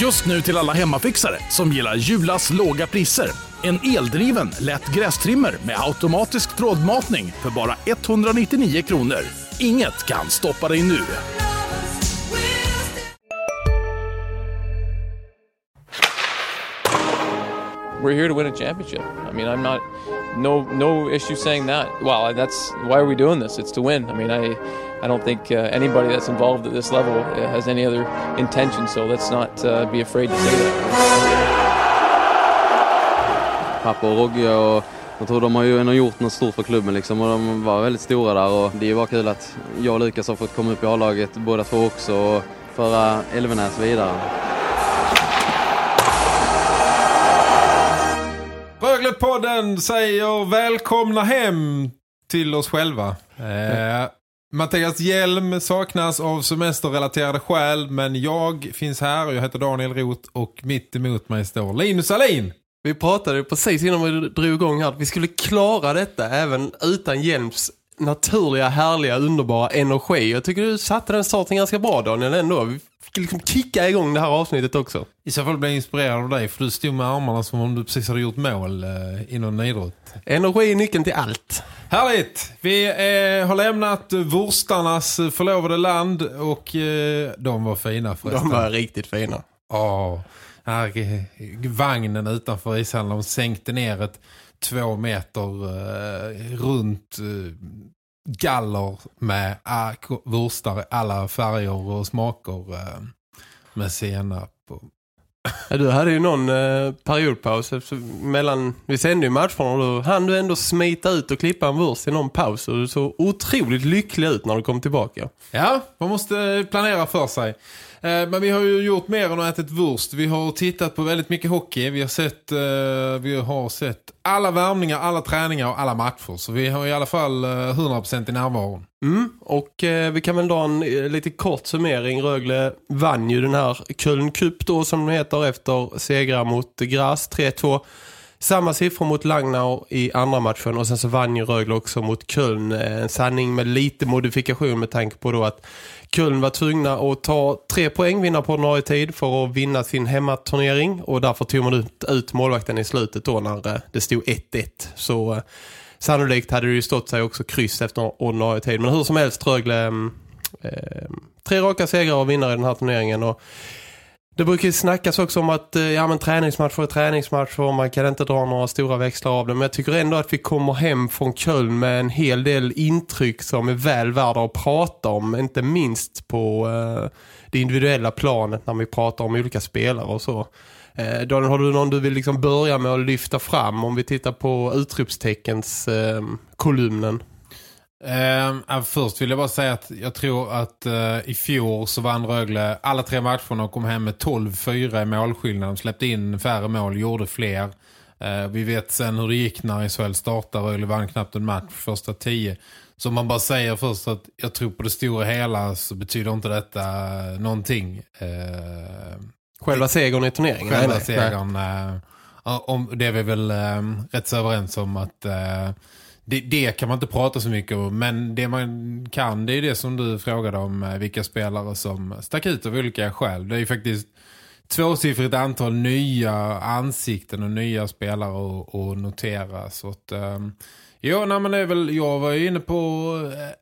Just nu till alla hemmafixare som gillar Julas låga priser. En eldriven, lätt grästrimmer med automatisk trådmatning för bara 199 kronor. Inget kan stoppa dig nu. We're here to win a championship. I mean, I'm not no no issue saying that. Well, that's why are we doing this? It's to win. I mean, I i don't think uh, anybody that's involved at this level uh, has any other intention. So let's not uh, be afraid to say that. Pappa och Rogge och jag tror de har ju ändå gjort något stort för klubben liksom och de var väldigt stora där och det är ju bara kul att jag och Lukas har fått komma upp i A-laget båda två också och föra Elvenäs vidare. Röglepodden säger välkomna hem till oss själva. Eh, Mattias Hjelm saknas av semesterrelaterade skäl men jag finns här och jag heter Daniel Roth och mitt emot mig står Linus Alin. Vi pratade precis innan vi drog igång här att vi skulle klara detta även utan Hjelms naturliga, härliga, underbara energi. Jag tycker du satte den starten ganska bra Daniel ändå. Vi fick liksom kicka igång det här avsnittet också. I så fall blev jag inspirerad av dig för du stod med armarna som om du precis hade gjort mål eh, inom idrott. Energi är nyckeln till allt. Härligt! Vi eh, har lämnat Wurstarnas förlovade land och eh, de var fina förresten. De var riktigt fina. Ja, här, eh, vagnen utanför ishallen de sänkte ner ett två meter eh, runt eh, galler med ah, wurstar i alla färger och smaker eh, med senap och Ja, du hade ju någon eh, periodpaus efter- mellan, vi sände ju matchen och då hann du ändå smita ut och klippa en vurst i någon paus och du såg otroligt lycklig ut när du kom tillbaka. Ja, man måste planera för sig. Eh, men vi har ju gjort mer än att äta wurst. Vi har tittat på väldigt mycket hockey. Vi har sett, eh, vi har sett alla värmningar, alla träningar och alla matcher. Så vi har i alla fall eh, 100% i närvaron. Mm, och eh, vi kan väl dra en eh, lite kort summering. Rögle vann ju den här Köln Cup då som den heter efter segrar mot Graz 3-2. Samma siffror mot Langnau i andra matchen och sen så vann ju Rögle också mot Köln. En sanning med lite modifikation med tanke på då att Köln var tvungna att ta tre poäng vinna på ordinarie tid för att vinna sin hemmaturnering och därför tog man ut, ut målvakten i slutet då när eh, det stod 1-1. Så eh, sannolikt hade det ju stått sig också kryss efter ordinarie tid. Men hur som helst Rögle mm, eh, tre raka segrar och vinnare i den här turneringen och det brukar ju snackas också om att eh, ja, men träningsmatcher är träningsmatcher och man kan inte dra några stora växlar av det. Men jag tycker ändå att vi kommer hem från Köln med en hel del intryck som är väl värda att prata om. Inte minst på eh, det individuella planet när vi pratar om olika spelare och så. Eh, Daniel, har du någon du vill liksom börja med att lyfta fram om vi tittar på utropsteckens eh, kolumnen? Ehm, ja, först vill jag bara säga att jag tror att eh, i fjol så vann Rögle alla tre matcherna och kom hem med 12-4 i målskillnad. De släppte in färre mål, gjorde fler. Eh, vi vet sen hur det gick när SHL startade. Rögle vann knappt en match första tio. Så man bara säger först att jag tror på det stora hela så betyder inte detta eh, någonting. Eh, Själva segern i turneringen? själva Nej, nej. segern. eh, om, det är vi väl eh, rätt så överens om att eh, det, det kan man inte prata så mycket om. Men det man kan det är det som du frågade om eh, vilka spelare som stack ut av olika skäl. Det är ju faktiskt tvåsiffrigt antal nya ansikten och nya spelare att, notera. Så att, um, ja, nej, men det är väl, jag var ju inne på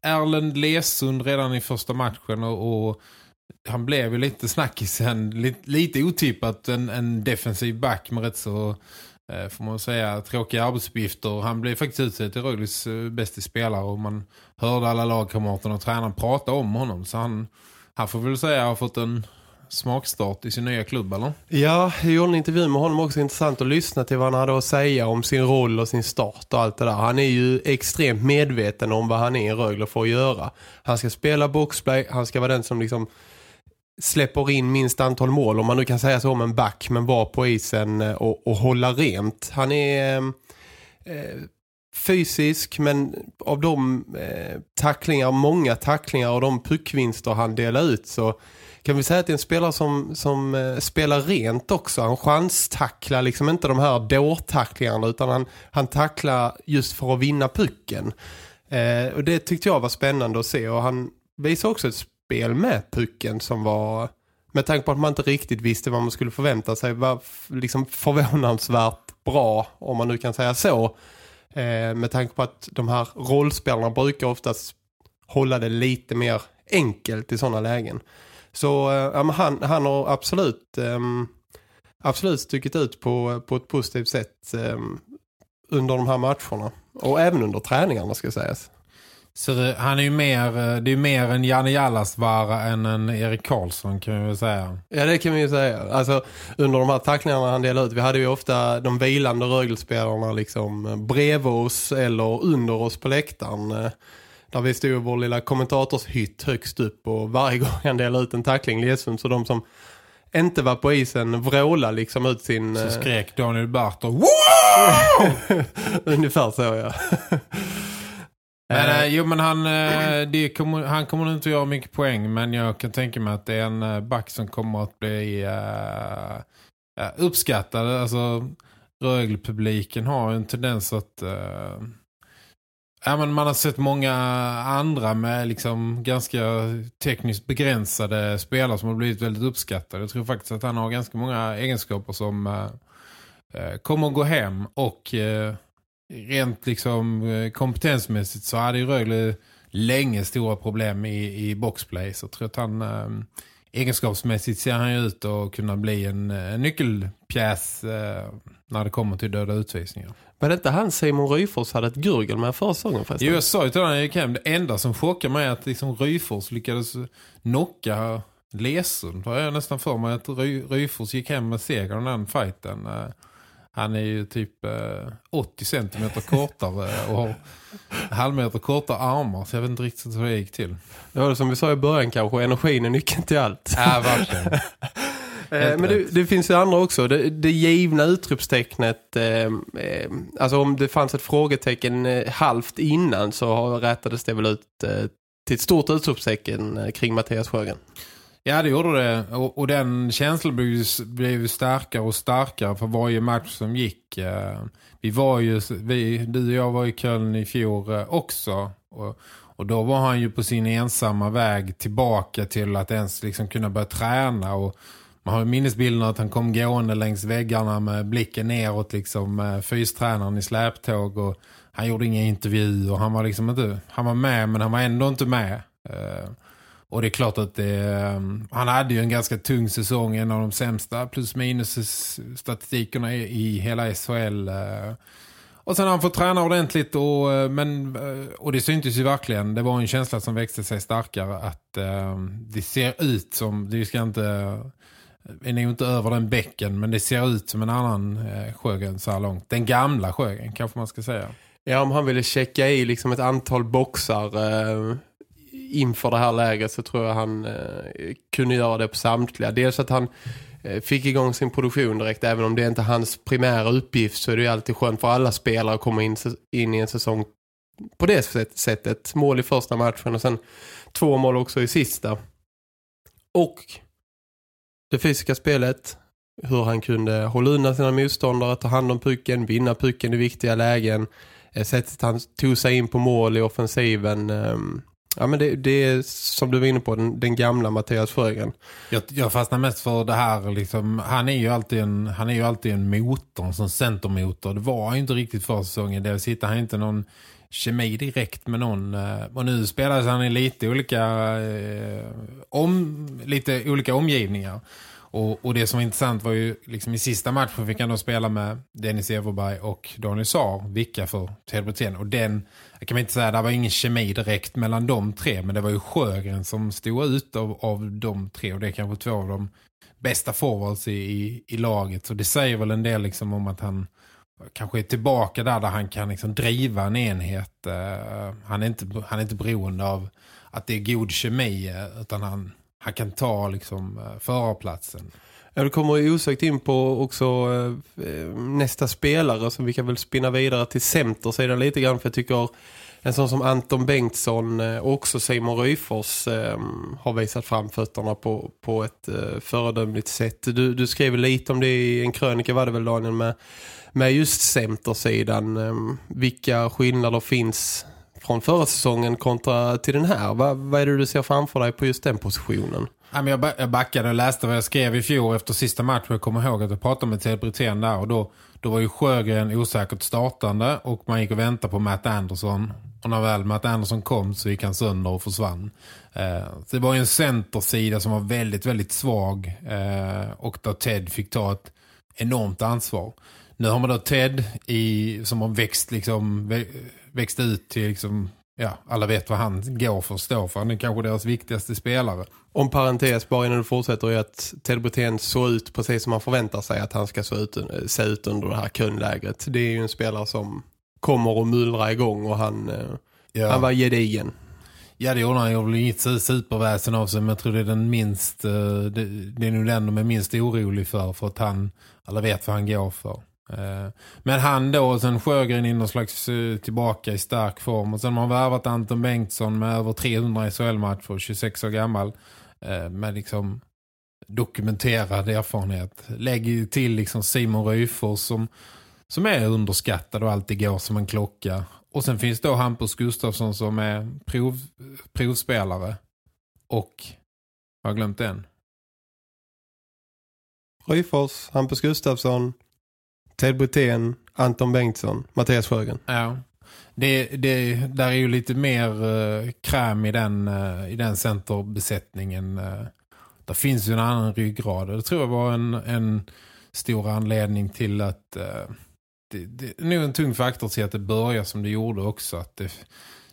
eh, Erlend Lesund redan i första matchen och, och han blev ju lite snackisen, lite, lite otippat en, en defensiv back med rätt så Eh, får man säga tråkiga arbetsuppgifter. Han blev faktiskt utsedd till Rögles eh, bästa spelare och man hörde alla lagkamraterna och tränaren prata om honom. Så han, han får väl säga har fått en smakstart i sin nya klubb, eller? Ja, jag gjorde en intervju med honom också intressant att lyssna till vad han hade att säga om sin roll och sin start och allt det där. Han är ju extremt medveten om vad han är i Rögle för att göra. Han ska spela boxplay, han ska vara den som liksom släpper in minst antal mål, om man nu kan säga så om en back, men var på isen eh, och, och hålla rent. Han är eh, eh, fysisk, men av de eh, tacklingar, många tacklingar och de puckvinster han delar ut så kan vi säga att det är en spelare som, som eh, spelar rent också. Han chanstacklar liksom inte de här dårtacklingarna utan han, han tacklar just för att vinna pucken. Eh, och det tyckte jag var spännande att se och han visar också ett spel med pucken som var med tanke på att man inte riktigt visste vad man skulle förvänta sig var liksom förvånansvärt bra om man nu kan säga så. Eh, med tanke på att de här rollspelarna brukar oftast hålla det lite mer enkelt i sådana lägen. Så eh, han, han har absolut eh, absolut stuckit ut på, på ett positivt sätt eh, under de här matcherna. Och även under träningarna ska sägas. Så det, han är ju mer, eh, det är mer en Janne Jallasvara än en Erik Karlsson kan vi väl säga. Ja det kan vi ju säga. Alltså under de här tacklingarna han delade ut, vi hade ju ofta de vilande rögelspelarna liksom bredvid oss eller under oss på läktaren. Eh, där vi stod i vår lilla kommentatorshytt högst upp och varje gång han delade ut en tackling Lesund så de som inte var på isen vråla liksom ut sin... Så eh, skrek Daniel Bartor Wow! Ungefär så ja. Men, eh, jo men han, eh, kommer, han kommer inte att göra mycket poäng men jag kan tänka mig att det är en eh, back som kommer att bli eh, eh, uppskattad. Alltså Rögle-publiken har en tendens att eh, ja, men man har sett många andra med liksom ganska tekniskt begränsade spelare som har blivit väldigt uppskattade. Jag tror faktiskt att han har ganska många egenskaper som eh, eh kommer att gå hem och eh, rent liksom eh, kompetensmässigt så hade ju Rögle länge stora problem i, i boxplay. Så jag tror att han eh, egenskapsmässigt ser han ut att kunna bli en, en nyckelpjäs eh, när det kommer till döda utvisningar. Det inte han Simon Ryfors hade ett gurgel med förra säsongen förresten? Jo, jag sa ju till honom jag gick hem. Det enda som chockar mig är att liksom Ryfors lyckades knocka Lesund. Då har jag nästan för mig att Ry Ryfors gick hem med segern den fighten. Eh, han är ju typ eh, 80 cm kortare och har halvmeter kortare armar. Så jag vet inte riktigt hur det gick till. Det var det som vi sa i början kanske. Energin är nyckeln till allt. Ja, verkligen. Eh, men det, det, finns ju andra också. Det, det givna utropstecknet, eh, eh, alltså om det fanns ett frågetecken eh, halvt innan så rättades det väl ut eh, till ett stort utropstecken eh, kring Mattias Sjögren. Ja, det gjorde det. Och, och den känslan blev, blev starkare och starkare för varje match som gick. Eh. vi var ju, vi, du och jag var i Köln i fjol eh, också. Och, och då var han ju på sin ensamma väg tillbaka till att ens liksom kunna börja träna och man har ju minnesbilden att han kom gående längs väggarna med blicken neråt liksom med fystränaren i släptåg och han gjorde inga intervjuer och han var liksom inte, han var med men han var ändå inte med. Och det är klart att det, ehm, han hade ju en ganska tung säsong, en av de sämsta plus minus statistikerna i, i hela SHL. Eh. Och sen har han fått träna ordentligt och, eh, men, eh, och det syntes ju verkligen. Det var en känsla som växte sig starkare att ehm, det ser ut som, det ska inte är nog inte över den bäcken men det ser ut som en annan eh, Sjögren så här långt. Den gamla Sjögren kanske man ska säga. Ja, om han ville checka i liksom ett antal boxar eh, inför det här läget så tror jag han eh, kunde göra det på samtliga. Dels att han eh, fick igång sin produktion direkt även om det inte är hans primära uppgift så är det ju alltid skönt för alla spelare att komma in, in i en säsong på det sättet. Mål i första matchen och sen två mål också i sista. Och det fysiska spelet, hur han kunde hålla undan sina motståndare, ta hand om pucken, vinna pucken i viktiga lägen, eh, sättet han tog sig in på mål i offensiven. Ehm, Ja, men det, det är som du var inne på, den, den gamla Mattias Frögren. Jag, jag fastnar mest för det här, liksom, han är ju alltid en, han är ju alltid en motor, som centermotor. Det var han inte riktigt för säsongen. Dels sitter han inte någon kemi direkt med någon. Eh, och nu spelar han i lite olika, eh, om, lite olika omgivningar. Och, och, det som var intressant var ju liksom i sista matchen fick han då spela med Dennis Everberg och Daniel Saar, vilka för Tedbrotén. Och den, jag kan inte säga, det var ingen kemi direkt mellan de tre, men det var ju Sjögren som stod ut av, av de tre. Och det är kanske två av de bästa forwards i, i, i laget. Så det säger väl en del liksom om att han kanske är tillbaka där där han kan liksom driva en enhet. Uh, han, är inte, han är inte beroende av att det är god kemi eh, utan han, han kan ta liksom eh, förarplatsen. Ja, du kommer ju osökt in på också eh, eh, nästa spelare som vi kan väl spinna vidare till centersidan lite grann för jag tycker en sån som Anton Bengtsson och också Simon Ryfors eh, har visat fram fötterna på, på ett eh, föredömligt sätt. Du, du skrev lite om det i en krönika var det väl Daniel med med just centersidan. Eh, vilka skillnader finns från förra säsongen kontra till den här? Vad, vad är det du ser framför dig på just den positionen? Jag, backade och läste vad jag skrev i fjol efter sista matchen. Jag kommer ihåg att jag pratade med Ted Brithén där och då, då var ju Sjögren osäkert startande och man gick och väntade på Matt Anderson. Och när väl Matt Anderson kom så gick han sönder och försvann. Så det var ju en centersida som var väldigt, väldigt svag eh, och där Ted fick ta ett enormt ansvar. Nu har man då Ted i, som har växt, liksom, växt ut till liksom, ja, alla vet vad han går för och står för. Han är kanske deras viktigaste spelare. Om parentes, bara innan du fortsätter, är att Ted Brithén såg ut precis som man förväntar sig att han ska se ut, se ut under det här kundlägret. Det är ju en spelare som kommer att mullra igång och han, eh, ja. han var gedigen. Ja, det gjorde han. Jag blev inget superväsen av sig, men jag tror det är den minst, eh, det, det är nog den de är minst orolig för, för att han, alla vet vad han går för. Eh, men han då och sen Sjögren i någon slags eh, tillbaka i stark form. Och sen har man värvat Anton Bengtsson med över 300 SHL-matcher, 26 år gammal. Eh, med liksom dokumenterad erfarenhet. Lägger till liksom Simon Ryfors som som är underskattad och alltid går som en klocka. Och sen finns då Hampus Gustafsson som är prov, provspelare. Och jag har glömt den. Ryfors, Hampus Gustafsson, Ted Brithén, Anton Bengtsson, Mattias Sjögren. Ja, det, det, där är ju lite mer uh, kräm i den, uh, i den centerbesättningen. Uh, där finns ju en annan ryggrad. Det tror jag var en, en stor anledning till att uh, det, det är nog en tung faktor till att det börjar som det gjorde också. Att det,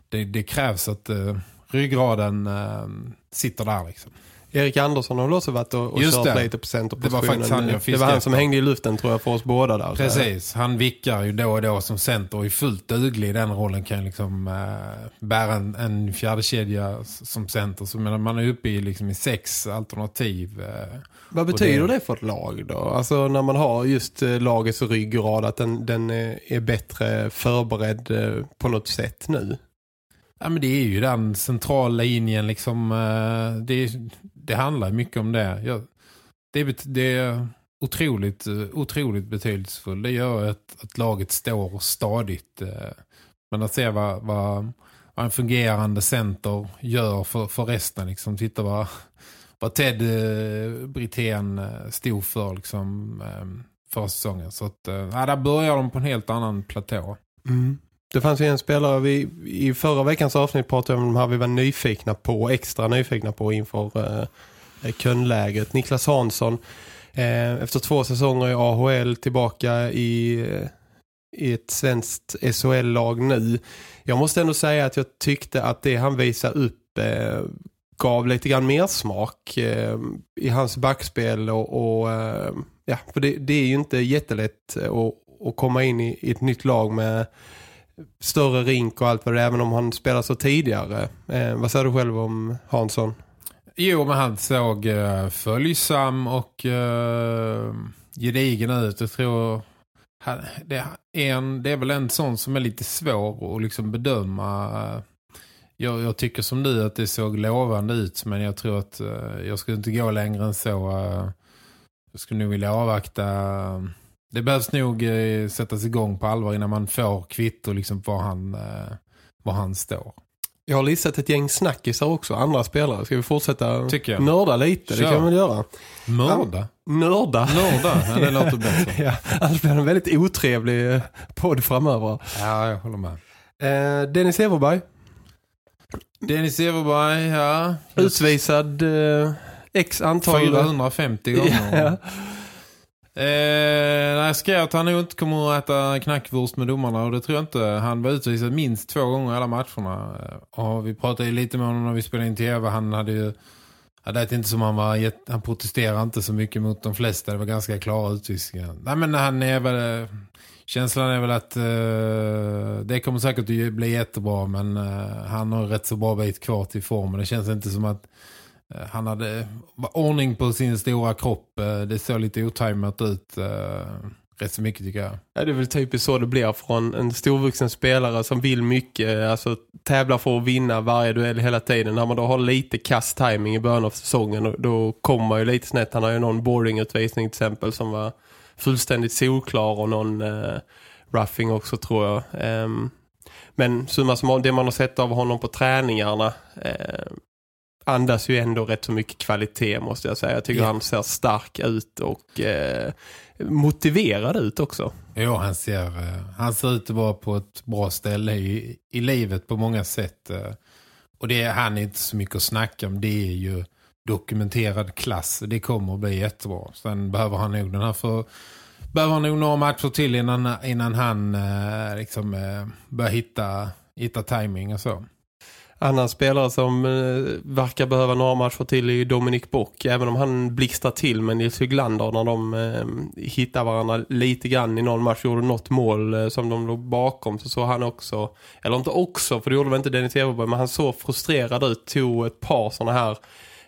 det, det krävs att uh, ryggraden uh, sitter där liksom. Erik Andersson har också varit och, och kört lite på centerpositionen. Det var faktiskt han jag Det var han som hängde i luften tror jag för oss båda där. Precis, han vickar ju då och då som center och är fullt duglig i den rollen kan liksom äh, bära en, en fjärde kedja som center. Så menar, man är uppe i, liksom, i sex alternativ. Äh, Vad betyder det... det för ett lag då? Alltså när man har just äh, lagets ryggrad att den, den är, är bättre förberedd äh, på något sätt nu? Ja men det är ju den centrala linjen liksom, det är, det handlar mycket om det. Jag, det, det är otroligt, eh, otroligt betydelsefullt. Det gör att, att laget står stadigt. Eh, men att se vad, vad, vad en fungerande center gör för, för resten. Liksom. Titta vad, vad Ted eh, Brithén eh, stod för liksom, för säsongen. Så att, ja, där börjar de på en helt annan platå. Mm. Det fanns ju en spelare vi, i förra veckans avsnitt pratade om de här vi var nyfikna på, extra nyfikna på inför eh, könläget. Niklas Hansson eh, efter två säsonger i AHL tillbaka i, eh, i ett svenskt SHL-lag nu. Jag måste ändå säga att jag tyckte att det han visade upp eh, gav lite grann mer smak eh, i hans backspel och, och eh, ja, för det, det, är ju inte jättelätt eh, att, att komma in i, i ett nytt lag med större rink och allt vad det är, även om han spelar så tidigare. Eh, vad säger du själv om Hansson? Jo, men han såg eh, följsam och eh, gedigen ut. Jag tror han, det, är en, det är väl en sån som är lite svår att liksom bedöma. Eh, jag, jag, tycker som du att det såg lovande ut, men jag tror att eh, jag skulle inte gå längre än så. Eh, jag skulle nog vilja avvakta eh, det behövs nog eh, sättas igång på allvar innan man får kvitto liksom var han, eh, var han står. Jag har listat ett gäng snackisar också, andra spelare. Ska vi fortsätta Tycker jag. nörda lite? Kör. Det kan man göra. Mörda? Nörda. Nörda, ja, det låter bättre. ja, annars blir det en väldigt otrevlig eh, podd framöver. Ja, jag håller med. Eh, Dennis Everberg. Dennis Everberg, ja. Utvisad eh, x antal... 450 gånger. ja. Eh, jag skrev att han nog inte kommer att äta knackwurst med domarna och det tror jag inte. Han var utvisad minst två gånger i alla matcherna. Eh, och vi pratade ju lite med honom när vi spelade in tv. Han hade ju... Jag vet inte som han var... Han protesterade inte så mycket mot de flesta. Det var ganska klara utvisningar. Nej men han är väl... Känslan är väl att uh, det kommer säkert att bli jättebra men uh, han har rätt så bra bit kvar till formen. Det känns inte som att Eh, han hade ordning på sin stora kropp. Eh, det såg lite otajmat ut eh, rätt så mycket tycker jag. Ja, det är väl typiskt så det blir från en storvuxen spelare som vill mycket, alltså tävlar för att vinna varje duell hela tiden. När man då har lite kast timing i början av säsongen då kommer man ju lite snett. Han har ju någon boardingutvisning till exempel som var fullständigt solklar och någon eh, roughing också tror jag. Eh, men summa som det man har sett av honom på träningarna eh, andas ju ändå rätt så mycket kvalitet måste jag säga. Jag tycker Ja. han ser stark ut och eh, motiverad ut också. Jo, han ser, eh, han ser ut att vara på ett bra ställe i, i livet på många sätt. eh. Och det är han är inte så mycket att snacka om. Det är ju dokumenterad klass. Det kommer att bli jättebra. Sen behöver han nog den här för... Behöver han nog några matcher till innan, innan han eh, liksom eh, börjar hitta, hitta timing och så. Annan spelare som eh, verkar behöva några matcher till är Dominic Bock. Även om han blixtrar till med Nils Höglander när de eh, hittar varandra lite grann i någon match. Gjorde något mål eh, som de låg bakom. Så såg han också, eller inte också för det gjorde väl inte Dennis Everberg. Men han såg frustrerad ut. Tog ett par sådana här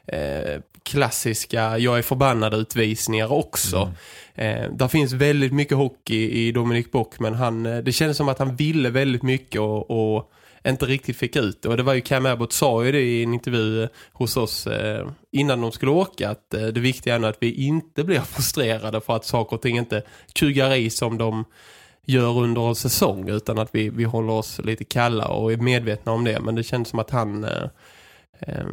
eh, klassiska jag är förbannad utvisningar också. Eh, där finns väldigt mycket hockey i Dominic Bock men han, eh, det kändes som att han ville väldigt mycket och, och inte riktigt fick ut det. Och det var ju Cam Abbott sa ju det i en intervju eh, hos oss eh, innan de skulle åka att eh, det viktiga är nu att vi inte blir frustrerade för att saker och ting inte kugar i som de gör under en säsong utan att vi, vi håller oss lite kalla och är medvetna om det. Men det känns som att han eh, eh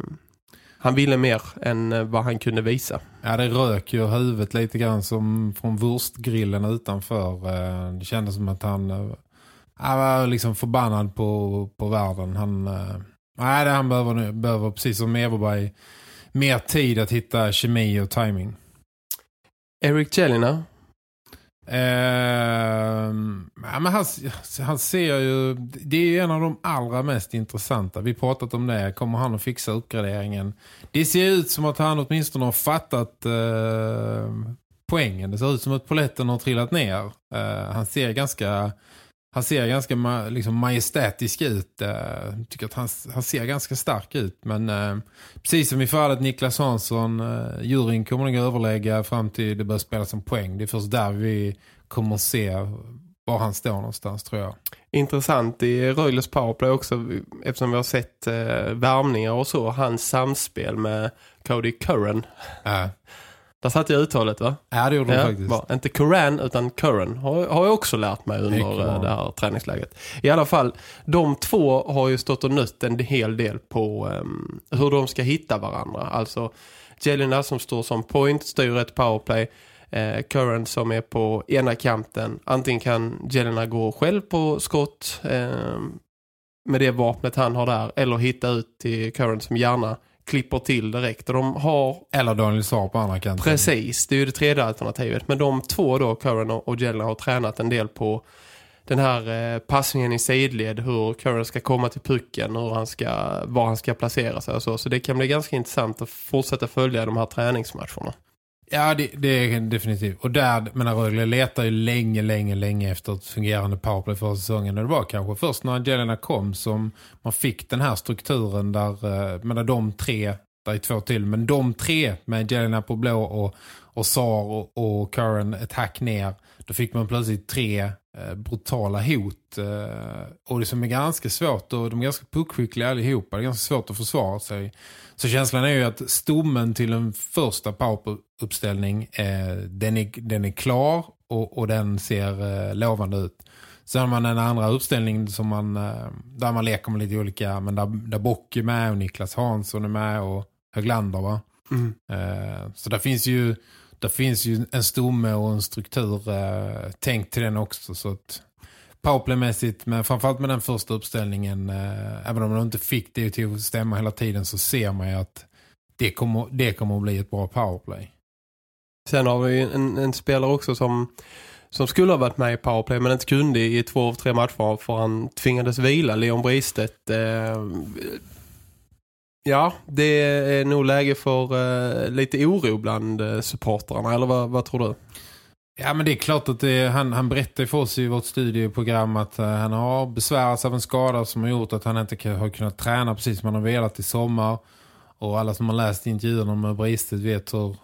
han ville mer än eh, vad han kunde visa. Ja, det rök ju huvudet lite grann som från wurstgrillen utanför. Det kändes som att han, han var liksom förbannad på, på världen. Han, eh, nej, han behöver, behöver precis som Everberg mer tid att hitta kemi och timing. Eric Jelena ja, men han, han ser ju, det är ju en av de allra mest intressanta. Vi pratat om det. Kommer han att fixa uppgraderingen? Det ser ut som att han åtminstone har fattat eh, poängen. Det ser ut som att poletten har trillat ner. Eh, han ser ganska han ser ganska ma liksom majestätisk ut. Uh, tycker att han, han ser ganska stark ut. Men eh, precis som i fallet Niklas Hansson, uh, juryn kommer nog överlägga fram till det börjar spelas som poäng. Det är först där vi kommer att se var han står någonstans tror jag. intressant i Röjles powerplay också eftersom vi har sett eh, värmningar och så. Hans samspel med Cody Curran. Uh, Där satt jag uttalet va? ja, det gjorde Ja, de faktiskt. bra. Inte Curran utan Curran har, har jag också lärt mig under bra. eh, det här träningsläget. I alla fall, de två har ju stått och nött en hel del på ehm, hur de ska hitta varandra. Alltså Jelena som står som point, styr ett powerplay. Eh, Curran som är på ena kanten. Antingen kan Jelena gå själv på skott ehm, med det vapnet han har där. Eller hitta ut till Curran som gärna klipper till direkt. Och de har Eller Daniel Saar på andra kanten. Precis, det är ju det tredje alternativet. Men de två då, Curran och Jelena, har tränat en del på den här eh, passningen i sidled. Hur Curran ska komma till pucken, hur han ska, var han ska placera sig och så. Så det kan bli ganska intressant att fortsätta följa de här träningsmatcherna. Ja, det, det är definitivt. Och där, men Rögle letar ju länge, länge, länge efter ett fungerande powerplay för säsongen. Och det var kanske först när Angelina kom som man fick den här strukturen där, eh, men de tre, där är två till, men de tre med Angelina på blå och, och Sar och, och Curran ett hack ner. Då fick man plötsligt tre eh, brutala hot. Eh, och det som är ganska svårt, och de är ganska puckskickliga allihopa, det är ganska svårt att försvara sig. Så känslan är ju att stommen till en första poweruppställning eh, den, är, den är klar och, och den ser eh, lovande ut. Sen har man en andra uppställning som man, eh, där man leker med lite olika, men där, där Bock är med och Niklas Hansson är med och Höglander va? Eh, så där finns ju där finns ju en stomme och en struktur eh, tänkt till den också så att powerplaymässigt, men framförallt med den första uppställningen, eh, även om de inte fick det till att stämma hela tiden så ser man ju att det kommer, det kommer att bli ett bra powerplay. Sen har vi ju en, en spelare också som, som skulle ha varit med i powerplay men inte kunde i två av tre matcher för han tvingades vila. Leon Bristedt. Eh, ja, det är nog läge för eh, lite oro bland eh, supportrarna. Eller vad, vad tror du? Ja men det är klart att det, han, han berättade för oss i vårt studieprogram att uh, han har besvärats av en skada som har gjort att han inte kan, har kunnat träna precis som han har velat i sommar. Och alla som har läst intervjuerna med Bristet vet hur,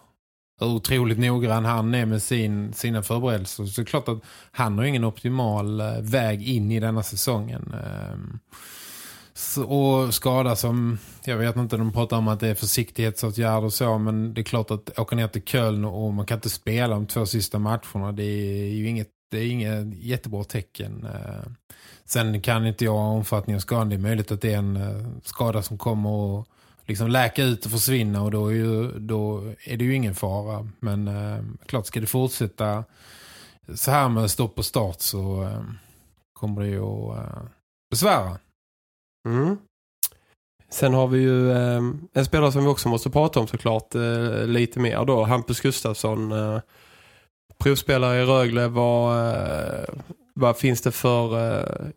hur otroligt noggrann han är med sin, sina förberedelser. Så det är klart att han har ingen optimal uh, väg in i denna säsongen. Uh, och skada som, jag vet inte, de pratar om att det är försiktighetsåtgärder och så, men det är klart att åka ner till Köln och man kan inte spela de två sista matcherna, det är ju inget, det är inget jättebra tecken. Eh, sen kan inte jag ha omfattning av skadan, det är möjligt att det är en eh, skada som kommer att liksom läka ut och försvinna och då är, ju, då är det ju ingen fara. Men eh, klart ska det fortsätta så här med stopp och start så kommer det ju att besvära. Mm. Sen har vi ju eh, en spelare som vi också måste prata om såklart eh, lite mer då. Hampus Gustafsson, eh, provspelare i Rögle. Vad, eh, vad finns det för eh,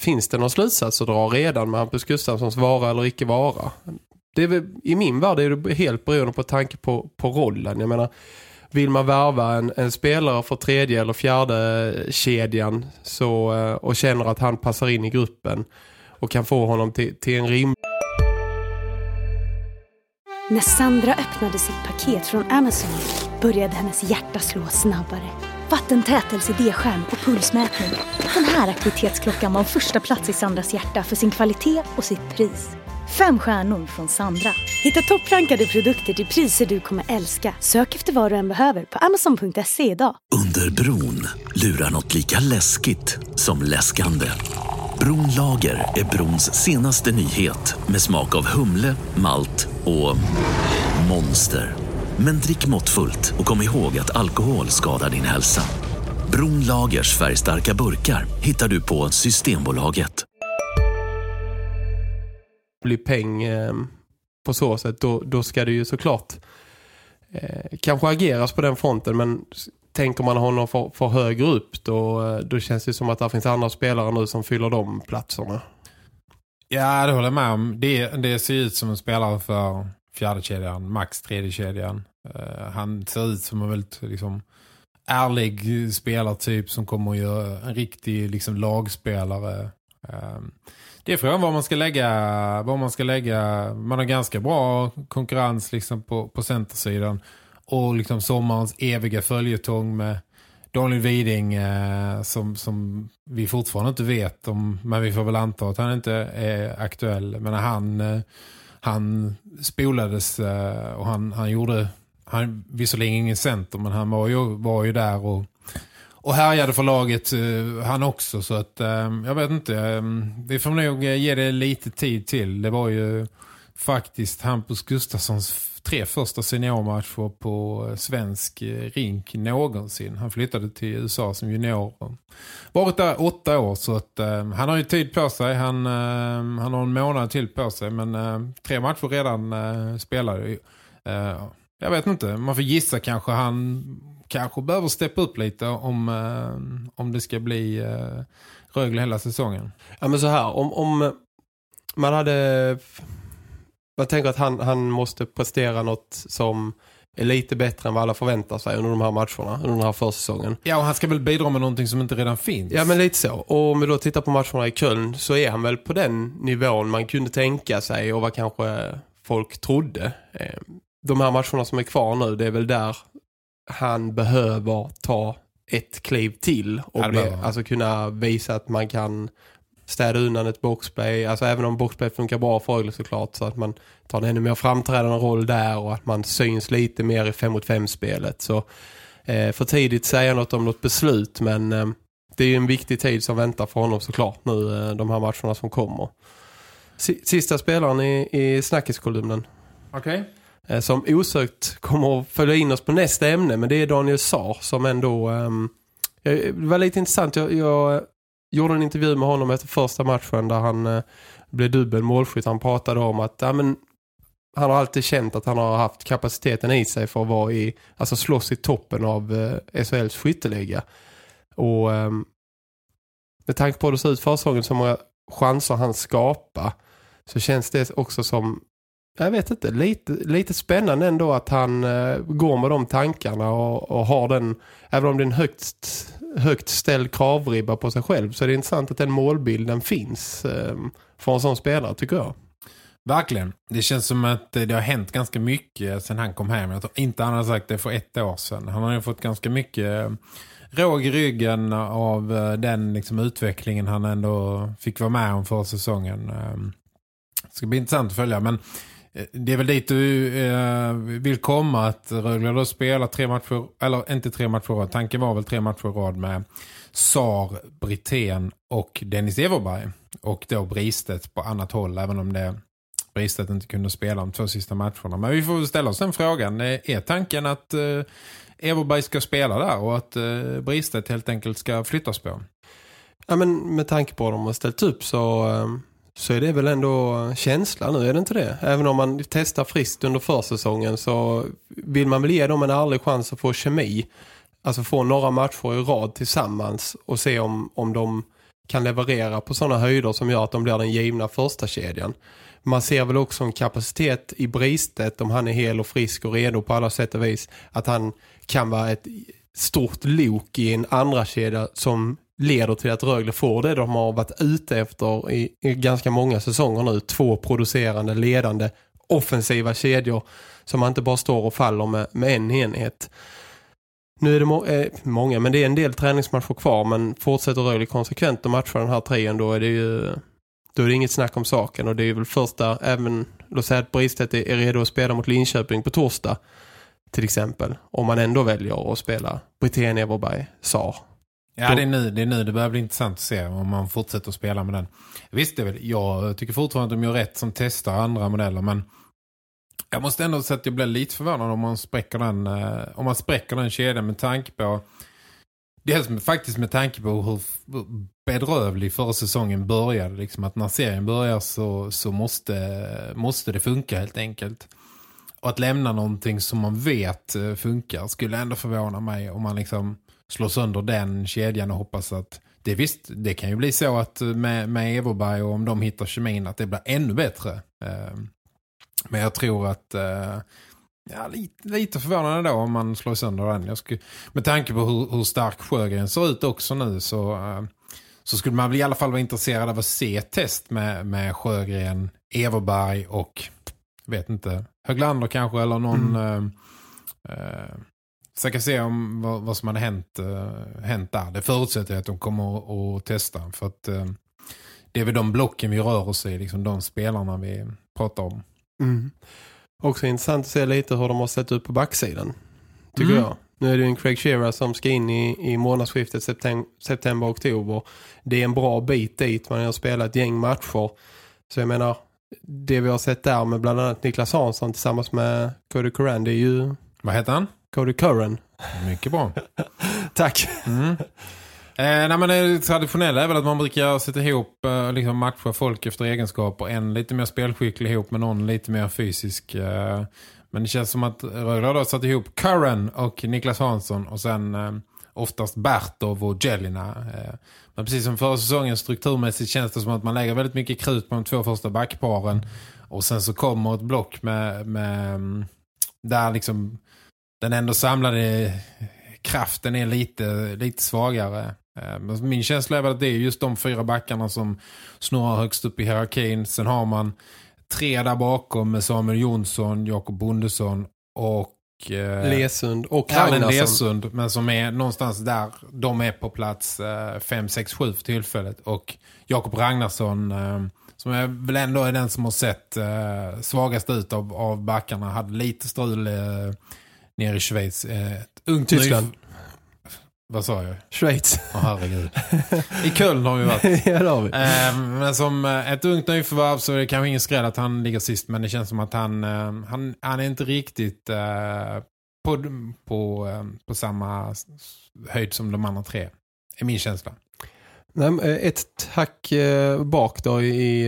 finns det någon slutsats att dra redan med Hampus Gustafssons vara eller icke vara? Det är väl, I min värld är det helt beroende på tanke på, på rollen. Jag menar, vill man värva en, en spelare för tredje eller fjärde kedjan så, eh, och känner att han passar in i gruppen och kan få honom till, till en rim. När Sandra öppnade sitt paket från Amazon började hennes hjärta slå snabbare. Vattentät LCD-skärm och pulsmätning. Den här aktivitetsklockan var första plats i Sandras hjärta för sin kvalitet och sitt pris. Fem stjärnor från Sandra. Hitta topprankade produkter till priser du kommer älska. Sök efter vad du än behöver på amazon.se idag. Under bron lurar något lika läskigt som läskande. Bronlager är brons senaste nyhet med smak av humle, malt och monster. Men drick måttfullt och kom ihåg att alkohol skadar din hälsa. Bronlagers färgstarka burkar hittar du på Systembolaget. blir peng eh, på så sätt, då, då ska det ju såklart eh, kanske ageras på den fronten. Men tänker man honom för, för högre upp, då, eh, då känns det som att det finns andra spelare nu som fyller de platserna. Ja, det håller jag med om. Det, det ser ut som en spelare för fjärde kedjan, max tredje kedjan. Eh, han ser ut som en väldigt liksom, ärlig spelartyp som kommer att göra en riktig liksom, lagspelare. Ehm, det är frågan var man ska lägga. var man ska lägga. Man har ganska bra konkurrens liksom, på, på centersidan. Och liksom sommarens eviga följetong med Daniel Widing eh, som, som vi fortfarande inte vet om, men vi får väl anta att han inte är aktuell. Men han, eh, han spolades eh, och han, han gjorde, han visserligen ingen center men han var ju, var ju där och, och härjade för laget eh, han också. Så att eh, jag vet inte, vi får nog ge det lite tid till. Det var ju faktiskt Hampus Gustafssons tre första seniormatcher på eh, svensk eh, rink någonsin. Han flyttade till USA som junior. Varit där åtta år så att eh, han har ju tid på sig. Han, eh, han har en månad till på sig men eh, tre matcher redan eh, spelade. Eh, jag vet inte, man får gissa kanske han kanske behöver steppa upp lite om, eh, om det ska bli eh, Rögle hela säsongen. Ja men så här, om, om man hade... Man tänker att han, han måste prestera något som är lite bättre än vad alla förväntar sig under de här matcherna, under den här försäsongen. Ja, och han ska väl bidra med någonting som inte redan finns. Ja men lite så. Och om vi då tittar på matcherna i Köln så är han väl på den nivån man kunde tänka sig och vad kanske folk trodde. Eh, De här matcherna som är kvar nu, det är väl där han behöver ta ett kliv till och bli, alltså kunna visa att man kan städa undan ett boxplay. Alltså även om boxplay funkar bra för Rögle såklart så att man tar en ännu mer framträdande roll där och att man syns lite mer i 5 mot 5 spelet. Så eh, för tidigt säga något om något beslut men eh, det är ju en viktig tid som väntar för honom såklart nu eh, de här matcherna som kommer. Si- Sista spelaren i, i snackiskolumnen Okej. eh, som osökt kommer att följa in oss på nästa ämne men det är Daniel Saar som ändå jag- det var lite intressant jag, jag gjorde en intervju med honom efter första matchen där han eh, blev dubbel målskytt. Han pratade om att ja, men, han har alltid känt att han har haft kapaciteten i sig för att vara i, alltså slåss i toppen av eh, SHLs skytteliga. Och eh, med tanke på hur det ser ut försäsongen så många chanser han skapar så känns det också som jag vet inte, lite, lite spännande ändå att han eh, går med de tankarna och, och har den, även om det är en högt, högt ställd kravribba på sig själv så är det intressant att den målbilden finns ehm, för en sån spelare tycker jag. Verkligen. Det känns som att eh, det har hänt ganska mycket sedan han kom hem. Jag tror inte han har sagt det för ett år sedan. Han har ju fått ganska mycket eh, råg i ryggen av eh, den liksom, utvecklingen han ändå fick vara med om för säsongen. Ehm, det ska bli intressant att följa. Men Eh, det är väl dit du eh, vill komma att Rögle då spelar tre matcher, eller inte tre matcher i rad. Tanken var väl tre matcher i rad med Sar, Britten och Dennis Everberg. Och då Bristet på annat håll, även om det Bristedt inte kunde spela de två sista matcherna. Men vi får ställa oss den frågan. Eh, är tanken att eh, Everberg ska spela där och att eh, Bristedt helt enkelt ska flyttas på? Ja, men med tanke på att de har ställt upp så, eh, så är det väl ändå känsla nu, är det inte det? Även om man testar friskt under försäsongen så vill man väl ge dem en ärlig chans att få kemi. Alltså få några matcher i rad tillsammans och se om, om de kan leverera på sådana höjder som gör att de blir den givna första kedjan. Man ser väl också en kapacitet i Bristet om han är hel och frisk och redo på alla sätt och vis. Att han kan vara ett stort lok i en andra kedja som leder till att Rögle får det de har varit ute efter i, i ganska många säsonger nu. Två producerande, ledande, offensiva kedjor som man inte bara står och faller med, med en enhet. Nu är det må eh, många, men det är en del träningsmatcher kvar. Men fortsätter Rögle konsekvent att matcha den här trean då är det ju då är det inget snack om saken. Och det är väl första, även låt säga att Bristedt är redo att spela mot Linköping på torsdag till exempel. Om man ändå väljer att spela Britannia Everberg, Sar. Ja, det är, nu, det är nu det börjar bli intressant att se om man fortsätter att spela med den. Visst, det är väl, jag tycker fortfarande att de gör rätt som testar andra modeller, men jag måste ändå säga att jag blir lite förvånad om man spräcker den, eh, om man spräcker den kedjan med tanke på dels faktiskt med tanke på hur bedrövlig förra säsongen började. Liksom att när serien börjar så, så måste, måste det funka helt enkelt. Och att lämna någonting som man vet eh, funkar skulle ändå förvåna mig om man liksom slår sönder den kedjan och hoppas att det visst, det kan ju bli så att med, med Everberg och om de hittar kemin att det blir ännu bättre. Eh, men jag tror att eh, ja, lite, lite förvånande då om man slår sönder den. Jag skulle, med tanke på hur, hur stark Sjögren ser ut också nu så, eh, så skulle man väl i alla fall vara intresserad av att se ett test med, med Sjögren, Everberg och vet inte, Höglander kanske eller någon... Mm. Eh, kan se om vad, vad som hade hänt, uh, hänt där. Det förutsätter jag att de kommer att testa. För att uh, det är väl de blocken vi rör oss i. Liksom de spelarna vi pratar om. Mm. Också intressant att se lite hur de har sett ut på backsidan. Tycker mm. jag. Nu är det ju en Craig Shearer som ska in i, i månadsskiftet september-oktober. det är en bra bit dit. Man har spelat ett gäng matcher. Så jag menar, det vi har sett där med bland annat Niklas Hansson tillsammans med Cody Curran, det är ju... Vad heter han? Cody Curran. Mycket bra. Tack. Mm. Eh, nej, men det traditionella är väl att man brukar sätta ihop eh, liksom matcha folk efter egenskaper. En lite mer spelskicklig ihop med någon lite mer fysisk. Eh, men det känns som att Rögle har satt ihop Curran och Niklas Hansson och sen eh, oftast Bertov och Jelina. Eh, men precis som förra säsongen strukturmässigt känns det som att man lägger väldigt mycket krut på de två första backparen. Och sen så kommer ett block med, med mm, där liksom den ändå samlade kraften är lite, lite svagare. Eh, min känsla är att det är just de fyra backarna som snurrar högst upp i hierarkin. Sen har man tre där bakom med Samuel Jonsson, Jakob Bondesson och eh, Lesund och Ragnarsson. Lesund, men som är någonstans där de är på plats 5, 6, 7 för tillfället. Och Jakob Ragnarsson eh, som är väl ändå är den som har sett svagast ut av, av backarna. Hade lite strul nere i Schweiz. Eh, ungt Tyskland. Vad sa jag? Schweiz. Åh, herregud. I Köln har vi varit. ja, det har vi. Eh, men som eh, ett ungt nyförvärv så är det kanske ingen skräll att han ligger sist. Men det känns som att han, eh, han, han är inte riktigt eh, på, på, eh, på samma höjd som de andra tre. är min känsla. Nej, eh, ett hack bak då i,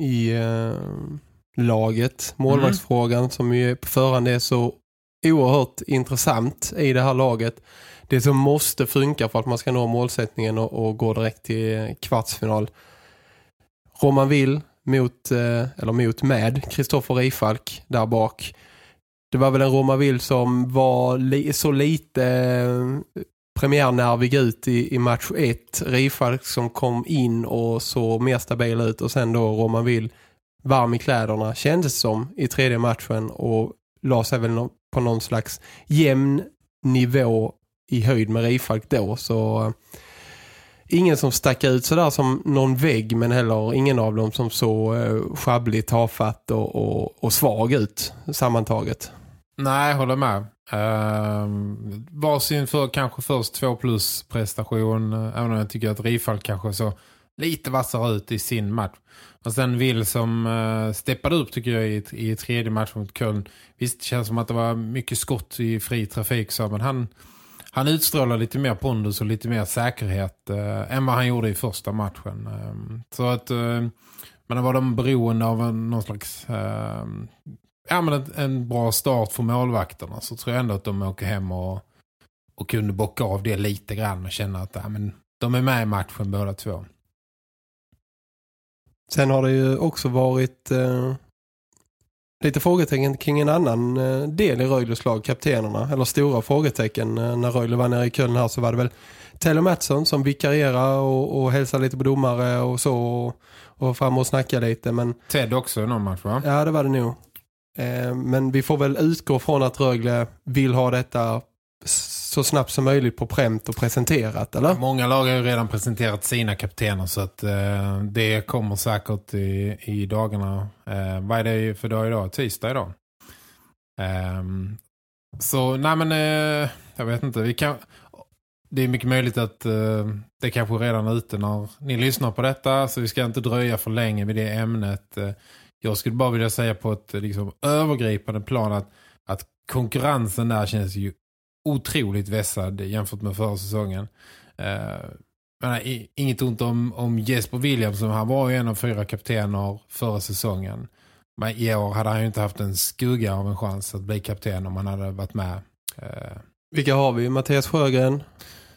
i laget. Målvaktsfrågan mm. som ju på förhand är så oerhört intressant i det här laget. Det som måste funka för att man ska nå målsättningen och, och gå direkt till kvartsfinal. Roman Will mot, eh, eller mot med Kristoffer Rifalk där bak. Det var väl en Roman Will som var li så lite eh, premiärnervig ut i, i match 1. Rifalk som kom in och såg mer stabil ut och sen då Roman Will varm i kläderna kändes som i tredje matchen och la sig väl på någon slags jämn nivå i höjd med Rifalk då. Så uh, ingen som stack ut sådär som någon vägg men heller ingen av dem som så uh, eh, schabbligt, tafatt och, och, och svag ut sammantaget. Nej, jag håller med. Uh, varsin för kanske först två plus prestation. Eh, även om jag tycker att Rifalk kanske så lite vassare ut i sin match. Och sen Will som uh, steppade upp tycker jag i, i tredje match mot Köln. Visst, det känns som att det var mycket skott i fri trafik så, men han, han utstrålar lite mer pondus och lite mer säkerhet uh, än vad han gjorde i första matchen. Uh, så att uh, men var de beroende av en, någon slags ja, men en, en bra start för målvakterna så tror jag ändå att de åker hem och, och kunde bocka av det lite grann och känna att ja, men de är med i matchen båda två. Sen har det ju också varit eh, lite frågetecken kring en annan eh, del i Röjles lag, kaptenerna. Eller stora frågetecken. Eh, när Röjle var nere i Köln här så var det väl Taylor Mattsson som vikarierar och, och hälsar lite på domare och så. Och, och fram och snacka lite. Men, Ted också någon match va? Ja, det var det nog. Eh, men vi får väl utgå från att Rögle vill ha detta så snabbt som möjligt på prämt och presenterat, eller? Många lag har ju redan presenterat sina kaptener så att eh, det kommer säkert i, i dagarna. Eh, vad är det för dag idag? Tisdag idag. Eh, så, nej men eh, jag vet inte. Vi kan, det är mycket möjligt att eh, det kanske redan är ute när ni lyssnar på detta så vi ska inte dröja för länge vid det ämnet. Eh, jag skulle bara vilja säga på ett liksom, övergripande plan att, att konkurrensen där känns ju otroligt vässad jämfört med förra säsongen. Uh, men, inget ont om, om Jesper Williamson. Han var ju en av fyra kaptener förra säsongen. Men i år hade han ju inte haft en skugga av en chans att bli kapten om han hade varit med. Uh, Vilka har vi? Mattias Sjögren,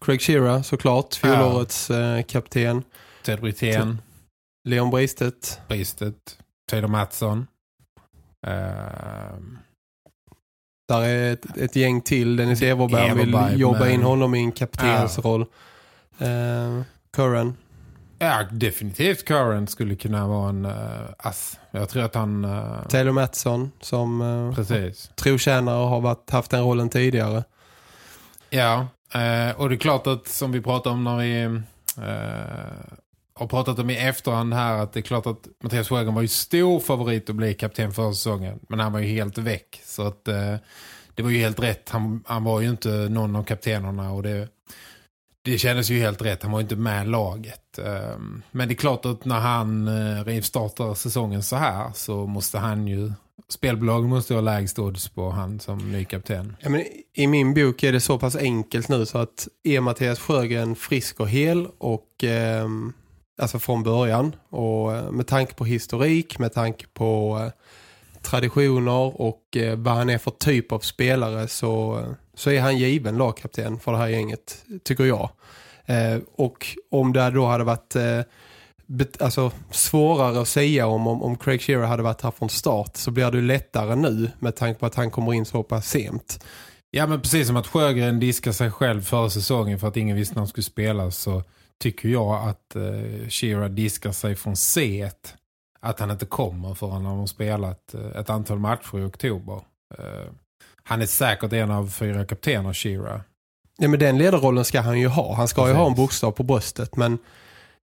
Craig Shearer såklart, fjolårets ja. kapten. Ted Brithén. Leon Bristet. Bristet. Taylor Mattsson. Uh, där är ett, ett gäng till. Dennis Everberg, vill jobba men... in honom i en kaptensroll. Ja. Uh, Curran. Ja, definitivt Curran skulle kunna vara en uh, ass. Jag tror att han... Uh... Taylor Mattsson som uh, Precis. trotjänare har varit, haft den rollen tidigare. Ja, uh, och det är klart att som vi pratade om när vi har pratat om i efterhand här att det är klart att Mattias Sjögren var ju stor favorit att bli kapten för säsongen. Men han var ju helt väck. Så att eh, det var ju helt rätt. Han, han var ju inte någon av kaptenerna och det, det kändes ju helt rätt. Han var ju inte med laget. Eh, men det är klart att när han eh, rivstartar säsongen så här så måste han ju spelbolagen måste ha lägst odds på han som ny kapten. Ja, men I min bok är det så pass enkelt nu så att är Mattias Sjögren frisk och hel och eh, alltså från början och eh, med tanke på historik, med tanke på eh, traditioner och eh, vad han är för typ av spelare så, så är han given lagkapten för det här gänget, tycker jag. och om det då hade varit alltså, svårare att säga om, om, om Craig Shearer hade varit här från start så blir det lättare nu med tanke på att han kommer in så pass sent. Ja men precis som att Sjögren diskar sig själv före säsongen för att ingen visste när han skulle spela så tycker jag att eh, Shira diskar sig från C att han inte kommer förrän han har spelat eh, ett antal matcher i oktober. Eh, han är säkert en av fyra kaptener, Shira. Ja, men den ledarrollen ska han ju ha. Han ska Precis. ju ha en bokstav på bröstet, men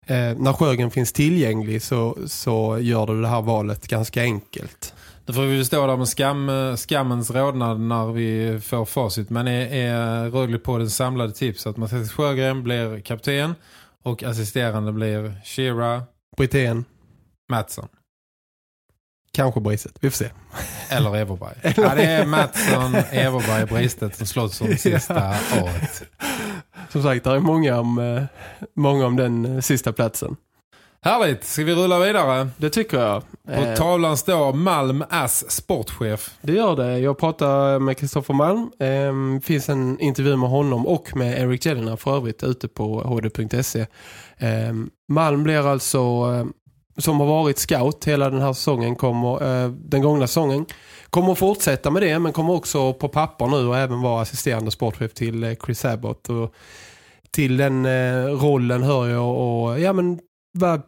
eh, när Sjögren finns tillgänglig så, så gör det det här valet ganska enkelt. Då får vi stå där med skam, skammens rådnad när vi får facit. Men är, är Rögle på den samlade tips att Mattias Sjögren blir kapten och assisterande blir Shira. Brithén. Mattsson. Kanske Bristet, vi får se. Eller Everberg. ja, det är Mattsson, Everberg och Bristet som slåss som sista året. Som sagt, det är många om, eh, många om den eh, sista platsen. Härligt, ska vi rulla vidare? Det tycker jag. På eh, tavlan står Malm Ass sportchef. Det gör det. Jag pratar med Kristoffer Malm. Det eh, finns en intervju med honom och med Eric Jellner för övrigt ute på hd.se. Eh, Malm blir alltså, eh, som har varit scout hela den här säsongen, kommer, eh, den gångna säsongen, kommer fortsätta med det men kommer också på papper nu och även vara assisterande sportchef till Chris Abbott. Och till den rollen hör jag och ja men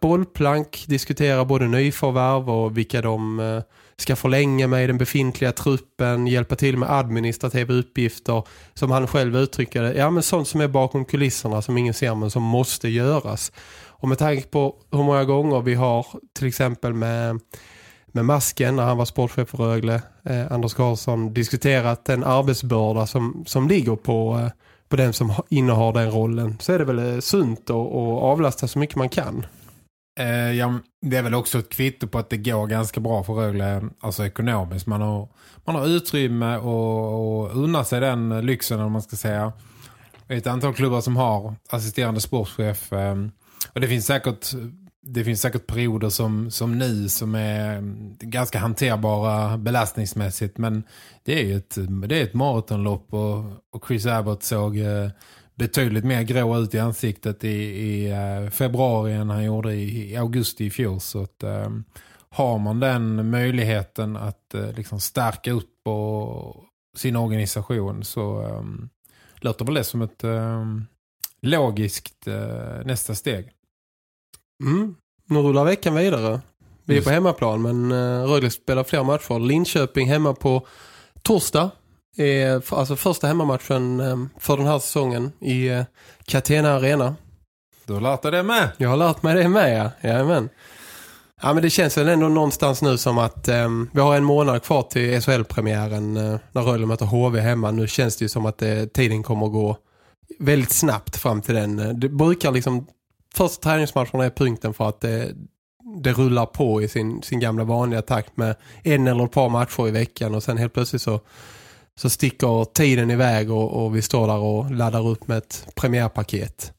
bollplank, diskutera både nyförvärv och vilka de eh, ska förlänga med i den befintliga truppen, hjälpa till med administrativa uppgifter som han själv uttrycker det. Ja men sånt som är bakom kulisserna som ingen ser men som måste göras. Och med tanke på hur många gånger vi har till exempel med, med Masken när han var sportchef för Rögle, eh, Anders Karlsson, diskuterat den arbetsbörda som, som ligger på eh, på den som innehar den rollen så är det väl eh, sunt att avlasta så mycket man kan. Eh, ja, det är väl också ett kvitto på att det går ganska bra för Rögle alltså ekonomiskt. Man har, man har utrymme och, och unna sig den lyxen om man ska säga. Det är ett antal klubbar som har assisterande sportchef eh, och det finns säkert det finns säkert perioder som, som nu som är ganska hanterbara belastningsmässigt men det är ju ett, det är ett maratonlopp och, och Chris Abbott såg eh, betydligt mer grå ut i ansiktet i, i eh, februari än han gjorde i, i augusti i fjol. Så att, um, har man den möjligheten att uh, liksom stärka upp och, sin organisation så um, låter väl det som ett um, logiskt uh, nästa steg. Mm. Nu rullar veckan vidare. Vi är på hemmaplan men uh, Rögle spelar fler matcher. Linköping hemma på torsdag är alltså första hemmamatchen ehm, för den här säsongen i eh, Catena Arena. Du har lärt dig det med? Jag har lärt mig det med, ja. Jajamän. Ja, men det känns väl ändå någonstans nu som att um, vi har en månad kvar till SHL-premiären uh, när Rögle möter HV hemma. Nu känns det ju som att uh, tiden kommer att gå väldigt snabbt fram till den. Det brukar liksom, första träningsmatcherna är punkten för att det, det rullar på i sin, sin gamla vanliga takt med en eller ett par matcher i veckan och sen helt plötsligt så så sticker tiden iväg och, och vi står där och laddar upp med ett premiärpaket.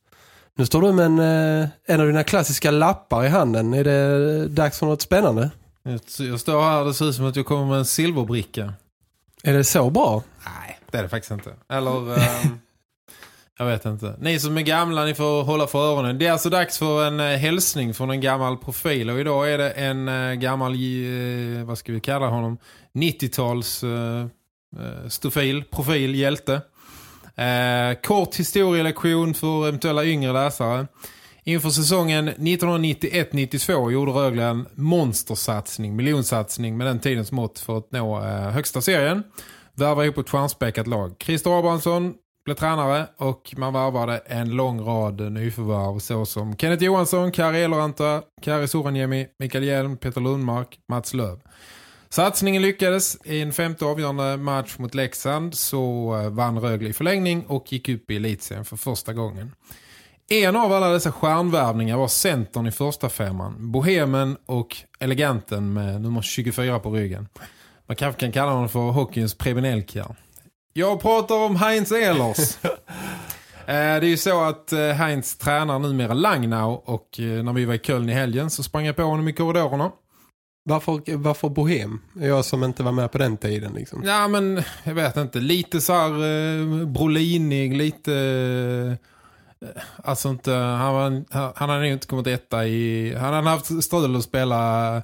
Nu står du med en, eh, en av dina klassiska lappar i handen. Är det dags för något spännande? Jag står här och det ser ut som att jag kommer med en silverbricka. Är det så bra? Nej, det är det faktiskt inte. Eller, um, jag vet inte. Ni som är gamla, ni får hålla för öronen. Det är alltså dags för en eh, hälsning från en gammal profil. Och idag är det en eh, gammal, eh, vad ska vi kalla honom? 90-tals stofil, profil, hjälte. Kort historielektion för eventuella yngre läsare. Inför säsongen 1991-92 gjorde Rögle en monstersatsning, miljonsatsning med den tidens mått för att nå högsta serien. Värva ihop ett stjärnspäckat lag. Christer Abrahamsson blev tränare och man värvade en lång rad nyförvärv såsom Kenneth Johansson, Kari Eloranta, Kari Soranjemi, Mikael Hjelm, Peter Lundmark, Mats Löv. Satsningen lyckades. I en femte avgörande match mot Leksand så eh, vann Rögle i förlängning och gick upp i elitserien för första gången. En av alla dessa stjärnvärvningar var centern i första femman. Bohemen och eleganten med nummer 24 på ryggen. Man kanske kan kalla honom för hockeyns Preben jag pratar om Heinz Ehlers. Eh, det är ju så att eh, Heinz tränar numera Langnau och när vi var i Köln i helgen så sprang jag på honom i korridorerna. Varför, varför bohem? Jag som inte var med på den tiden liksom. Ja men jag vet inte. Lite så här eh, brolinig, lite... Eh, alltså inte... Han, han hade ju inte kommit etta i... Han hade haft strul att spela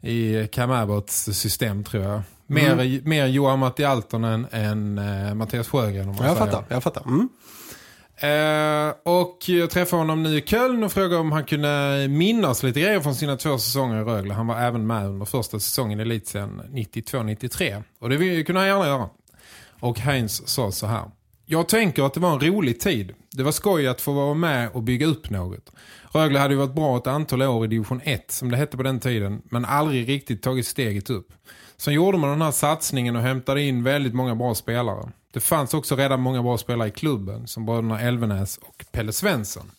i Cam Abbotts system tror jag. Mer, mm. mer Johan Matti Altonen än eh, Mattias Sjögren. Om man jag säger. fattar, jag fattar. Mm. Eh, och jag träffade honom nu i Köln och frågade om han kunde minnas lite grejer från sina två säsonger i Rögle. Han var även med under första säsongen i Elitsen 92-93. Och det kunde han gärna göra. Och Heinz sa så här. Jag tänker att det var en rolig tid. Det var skoj att få vara med och bygga upp något. Rögle hade ju varit bra ett antal år i division 1 som det hette på den tiden. Men aldrig riktigt tagit steget upp. Sen gjorde man den här satsningen och hämtade in väldigt många bra spelare. Det fanns också redan många bra spelare i klubben som bröderna Elvenäs och Pelle Svensson.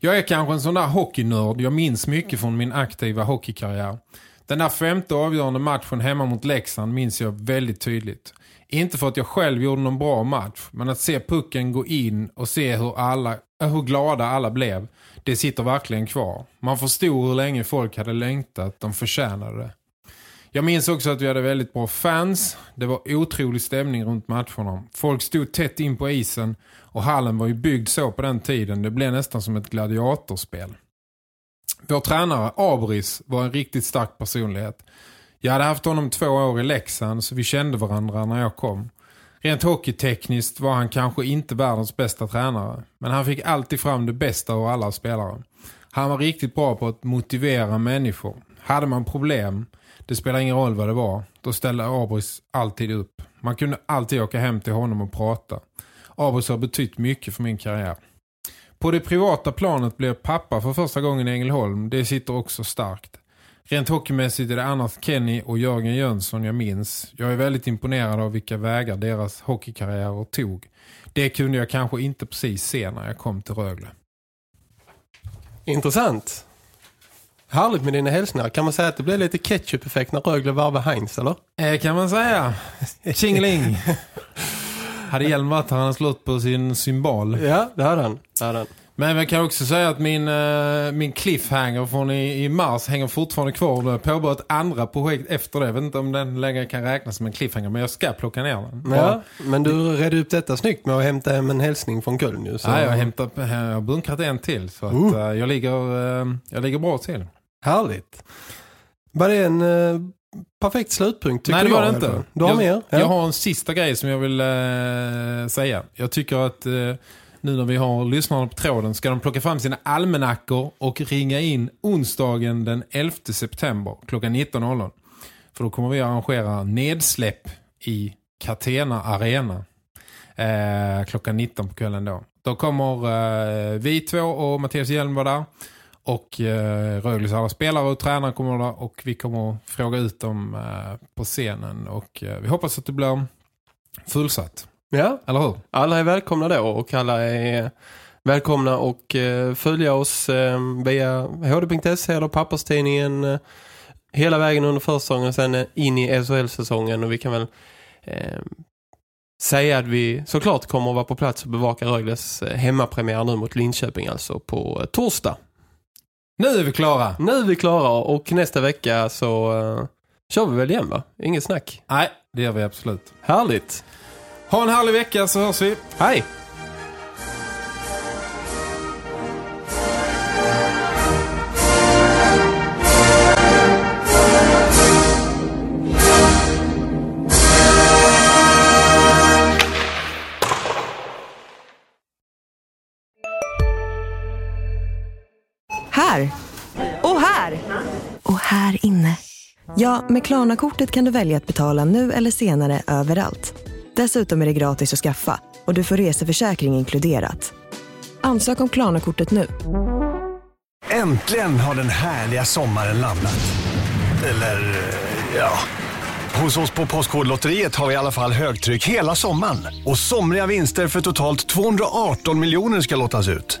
Jag är kanske en sån där hockeynörd. Jag minns mycket från min aktiva hockeykarriär. Den där femte avgörande matchen hemma mot Leksand minns jag väldigt tydligt. Inte för att jag själv gjorde någon bra match, men att se pucken gå in och se hur, alla, eh, hur glada alla blev, det sitter verkligen kvar. Man förstod hur länge folk hade längtat, de förtjänade det. Jag minns också att vi hade väldigt bra fans. Det var otrolig stämning runt matcherna. Folk stod tätt in på isen och hallen var ju byggd så på den tiden. Det blev nästan som ett gladiatorspel. Vår tränare Abris var en riktigt stark personlighet. Jag hade haft honom två år i Leksand så vi kände varandra när jag kom. Rent hockeytekniskt var han kanske inte världens bästa tränare. Men han fick alltid fram det bästa av alla spelare. Han var riktigt bra på att motivera människor. Hade man problem det spelar ingen roll vad det var. Då ställde Abris alltid upp. Man kunde alltid åka hem till honom och prata. Abris har betytt mycket för min karriär. På det privata planet blev pappa för första gången i Ängelholm. Det sitter också starkt. Rent hockeymässigt är det annars Kenny och Jörgen Jönsson jag minns. Jag är väldigt imponerad av vilka vägar deras hockeykarriärer tog. Det kunde jag kanske inte precis se när jag kom till Rögle. Intressant. Härligt med dina hälsningar. Kan man säga att det blir lite ketchup-effekt när Rögle varvar Heinz, eller? Eh, kan man säga. Tjingeling. hade Hjelm varit här, han hade slått på sin symbol. Ja, det hade han. Det hade han. Men jag kan också säga att min, eh, min cliffhanger från i, i mars hänger fortfarande kvar. Det pågår ett andra projekt efter det. Jag vet inte om den längre kan räknas som en cliffhanger, men jag ska plocka ner den. Ja, men du redde upp detta snyggt med att hämta hem en hälsning från Köln. Så... Ja, jag har hämtat, jag har bunkrat en till så att Uh. eh, jag, ligger, eh, jag ligger bra till. Härligt. Var det en eh, perfekt slutpunkt tycker Nej, det var jag, det inte. eller? Du har jag, mer? Ja. Jag har en sista grej som jag vill eh, säga. Jag tycker att eh, nu när vi har lyssnarna på tråden ska de plocka fram sina almanackor och ringa in onsdagen den 11 september klockan 19.00. För då kommer vi att arrangera nedsläpp i Catena Arena eh, klockan 19 på kvällen då. Då kommer eh, vi två och Mattias Hjelm vara där. Och eh, Rögles alla spelare och tränare kommer där och vi kommer att fråga ut dem eh, på scenen. Och eh, vi hoppas att det blir fullsatt. ja, Eller hur? alla är välkomna då och alla är välkomna och eh, följa oss eh, via hd.se eller papperstidningen eh, hela vägen under försäsongen och sen eh, in i SHL-säsongen och vi kan väl säga att vi såklart kommer att vara på plats och bevaka Rögles hemmapremiär nu mot Linköping alltså på torsdag. Nu är vi klara! Nu är vi klara och nästa vecka så eh, kör vi väl igen va? Inget snack. Nej, det gör vi absolut. Härligt. Ha en härlig vecka så hörs vi. Hej! Här! Och här! Och här inne. Ja, med Klarna-kortet kan du välja att betala nu eller senare överallt. Dessutom är det gratis att skaffa och du får reseförsäkring inkluderat. Ansök om Klarna-kortet nu. Äntligen har den härliga sommaren landat. Eller, eh, ja. Hos oss på Postkodlotteriet har vi i alla fall högtryck hela sommaren. Och somriga vinster för totalt 218 miljoner ska lottas ut.